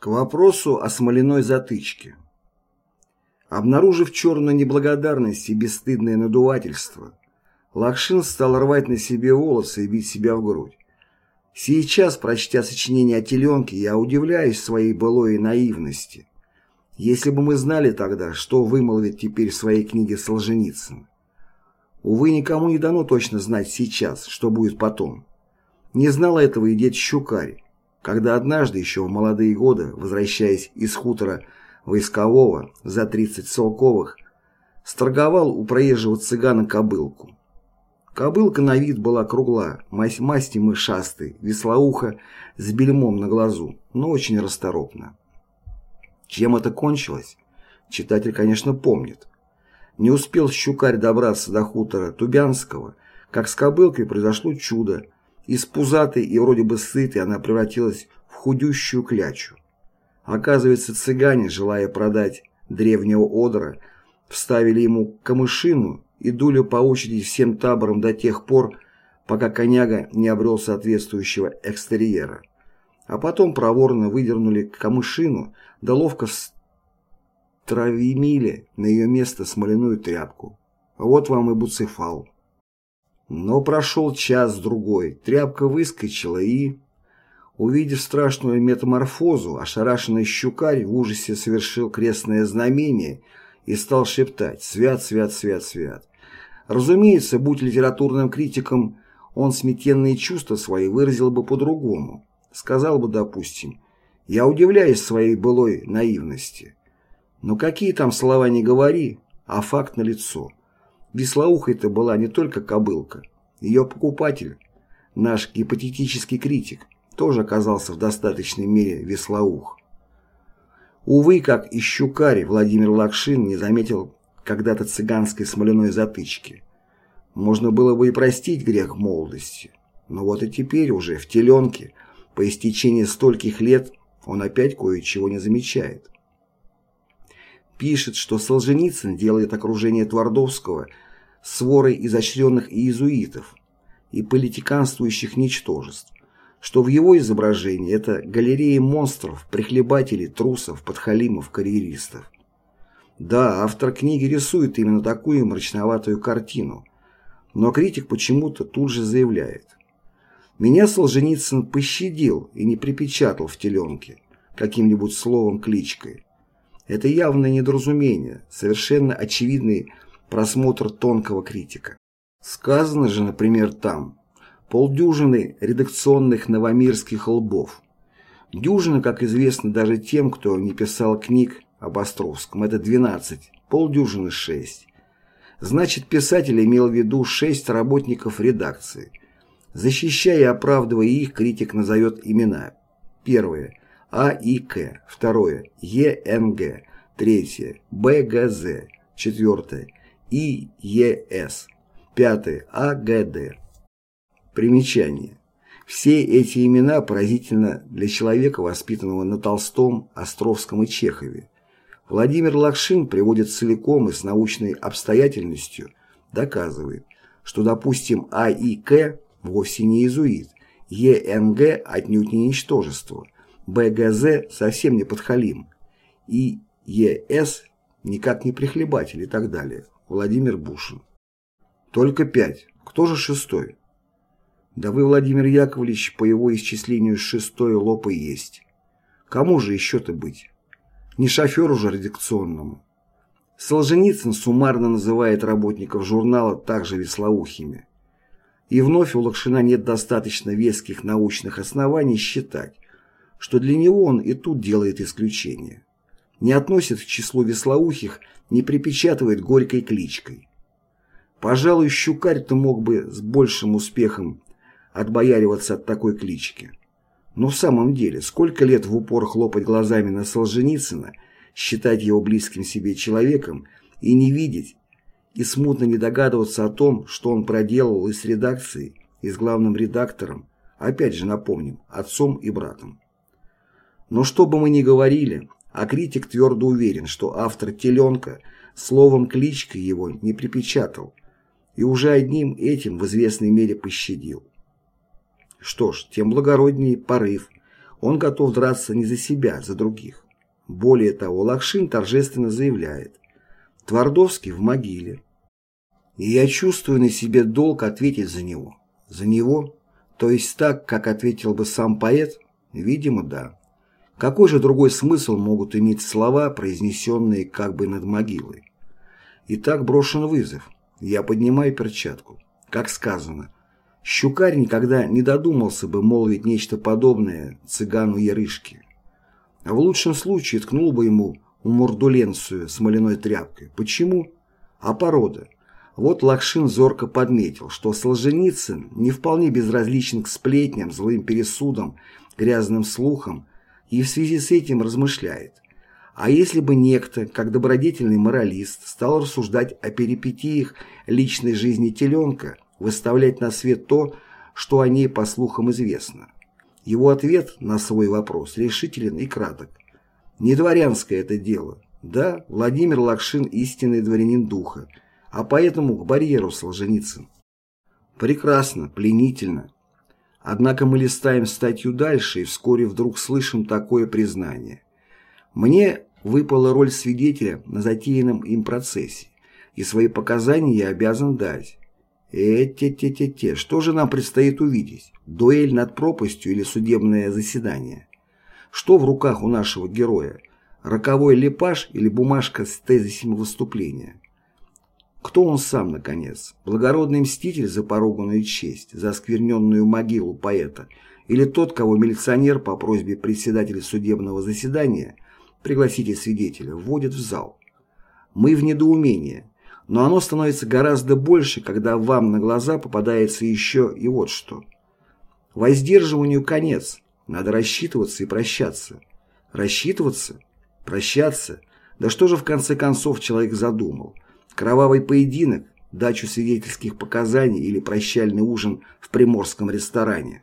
К вопросу о смоляной затычке. Обнаружив черную неблагодарность и бесстыдное надувательство, Лакшин стал рвать на себе волосы и бить себя в грудь. Сейчас, прочтя сочинение о теленке, я удивляюсь своей былой наивности. Если бы мы знали тогда, что вымолвит теперь в своей книге Солженицын. Увы, никому не дано точно знать сейчас, что будет потом. Не знал этого и дед Щукарь когда однажды еще в молодые годы, возвращаясь из хутора войскового за 30 солковых, сторговал у проезжего цыгана кобылку. Кобылка на вид была кругла, масти мышастой, веслоуха с бельмом на глазу, но очень расторопна. Чем это кончилось? Читатель, конечно, помнит. Не успел щукарь добраться до хутора Тубянского, как с кобылкой произошло чудо, из пузатой и вроде бы сытой она превратилась в худющую клячу. Оказывается, цыгане, желая продать древнего одра, вставили ему камышину и дули по очереди всем табором до тех пор, пока коняга не обрел соответствующего экстерьера. А потом проворно выдернули камышину, да ловко встравимили на ее место смоляную тряпку. Вот вам и буцефал. Но прошел час-другой, тряпка выскочила и... Увидев страшную метаморфозу, ошарашенный щукарь в ужасе совершил крестное знамение и стал шептать «Свят, свят, свят, свят». Разумеется, будь литературным критиком, он сметенные чувства свои выразил бы по-другому. Сказал бы, допустим, «Я удивляюсь своей былой наивности». Но какие там слова не говори, а факт налицо. Веслоухой-то была не только кобылка. Ее покупатель, наш гипотетический критик, тоже оказался в достаточной мере веслоух. Увы, как и щукарь, Владимир Лакшин не заметил когда-то цыганской смоляной затычки. Можно было бы и простить грех молодости. Но вот и теперь уже, в теленке, по истечении стольких лет, он опять кое-чего не замечает пишет, что Солженицын делает окружение Твардовского сворой изощренных иезуитов и политиканствующих ничтожеств, что в его изображении это галерея монстров, прихлебателей, трусов, подхалимов, карьеристов. Да, автор книги рисует именно такую мрачноватую картину, но критик почему-то тут же заявляет. Меня Солженицын пощадил и не припечатал в теленке каким-нибудь словом-кличкой. Это явное недоразумение, совершенно очевидный просмотр тонкого критика. Сказано же, например, там полдюжины редакционных новомирских лбов. Дюжина, как известно даже тем, кто не писал книг об Островском, это 12, полдюжины 6. Значит, писатель имел в виду 6 работников редакции. Защищая и оправдывая их, критик назовет имена. Первое. АИК, второе – ЕНГ, третье – БГЗ, четвертое – ИЕС, пятое – АГД. Примечание. Все эти имена поразительно для человека, воспитанного на Толстом, Островском и Чехове. Владимир Лакшин приводит целиком и с научной обстоятельностью, доказывает, что, допустим, АИК вовсе не иезуит, ЕНГ отнюдь не ничтожество – БГЗ совсем не подхалим, и ЕС никак не прихлебатель и так далее. Владимир Бушин. Только пять. Кто же шестой? Да вы, Владимир Яковлевич, по его исчислению шестой лоб и есть. Кому же еще-то быть? Не шоферу же редакционному. Солженицын суммарно называет работников журнала также веслоухими. И вновь у Лакшина нет достаточно веских научных оснований считать, что для него он и тут делает исключение. Не относит к числу веслоухих, не припечатывает горькой кличкой. Пожалуй, щукарь-то мог бы с большим успехом отбояриваться от такой клички. Но в самом деле, сколько лет в упор хлопать глазами на Солженицына, считать его близким себе человеком и не видеть, и смутно не догадываться о том, что он проделал и с редакцией, и с главным редактором, опять же напомним, отцом и братом. Но что бы мы ни говорили, а критик твердо уверен, что автор «Теленка» словом кличкой его не припечатал и уже одним этим в известной мере пощадил. Что ж, тем благороднее порыв, Он готов драться не за себя, за других. Более того, Лакшин торжественно заявляет «Твардовский в могиле». И я чувствую на себе долг ответить за него. За него? То есть так, как ответил бы сам поэт? Видимо, да. Какой же другой смысл могут иметь слова, произнесенные как бы над могилой? Итак, брошен вызов. Я поднимаю перчатку. Как сказано, Щукарь никогда не додумался бы молвить нечто подобное цыгану Ярышке. А в лучшем случае ткнул бы ему умурдуленцию смоляной тряпкой. Почему? А порода. Вот Лакшин зорко подметил, что Солженицын не вполне безразличен к сплетням, злым пересудам, грязным слухам и в связи с этим размышляет. А если бы некто, как добродетельный моралист, стал рассуждать о перипетиях личной жизни теленка, выставлять на свет то, что о ней по слухам известно? Его ответ на свой вопрос решителен и краток. Не дворянское это дело. Да, Владимир Лакшин истинный дворянин духа, а поэтому к барьеру Солженицын. Прекрасно, пленительно. Однако мы листаем статью дальше и вскоре вдруг слышим такое признание. Мне выпала роль свидетеля на затеянном им процессе, и свои показания я обязан дать. Э-те-те-те-те, что же нам предстоит увидеть? Дуэль над пропастью или судебное заседание? Что в руках у нашего героя? Роковой лепаш или бумажка с тезисами выступления? Кто он сам, наконец? Благородный мститель за поруганную честь, за оскверненную могилу поэта? Или тот, кого милиционер по просьбе председателя судебного заседания, пригласите свидетеля, вводит в зал? Мы в недоумении. Но оно становится гораздо больше, когда вам на глаза попадается еще и вот что. Воздерживанию конец. Надо рассчитываться и прощаться. Рассчитываться? Прощаться? Да что же в конце концов человек задумал? Кровавый поединок, дачу свидетельских показаний или прощальный ужин в приморском ресторане.